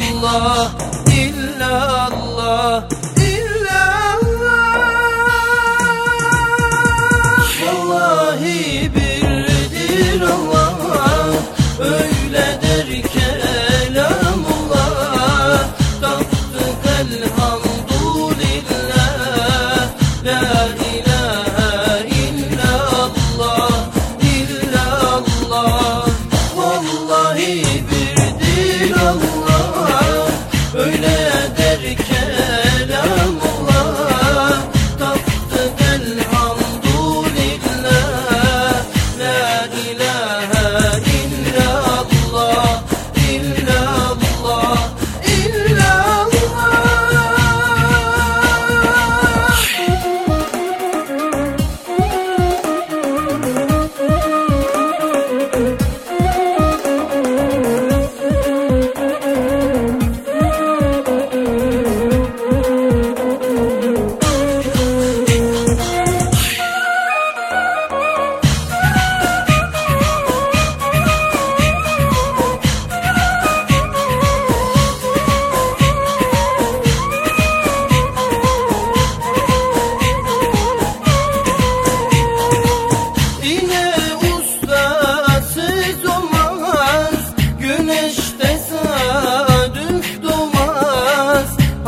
illallah İllallah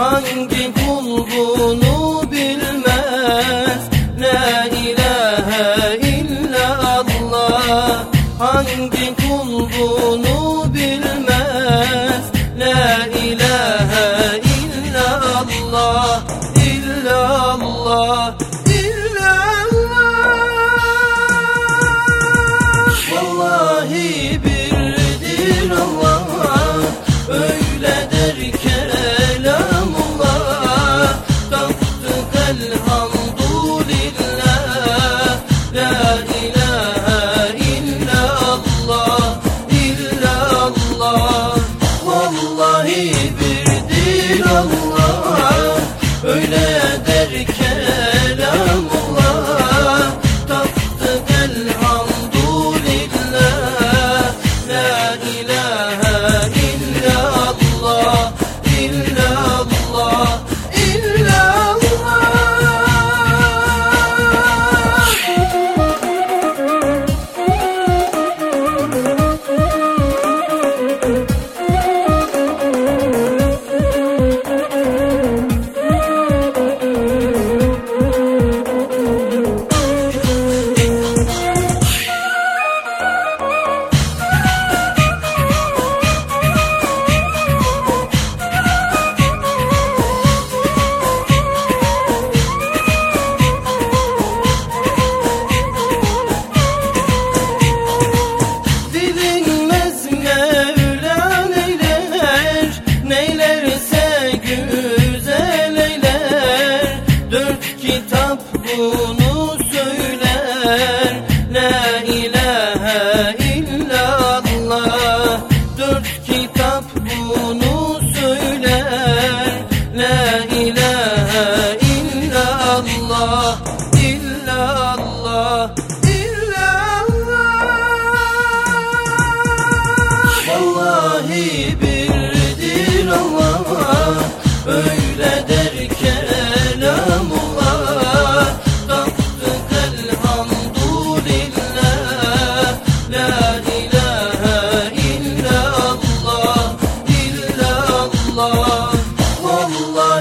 Hangi kul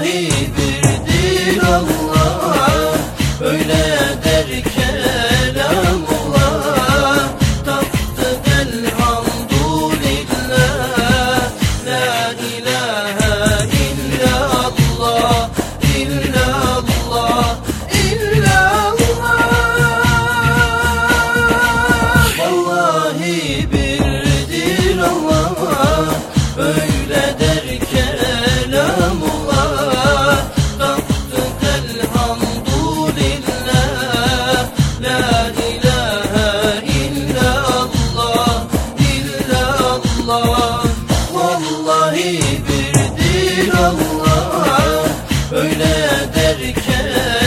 ilahi birdir Allah ederken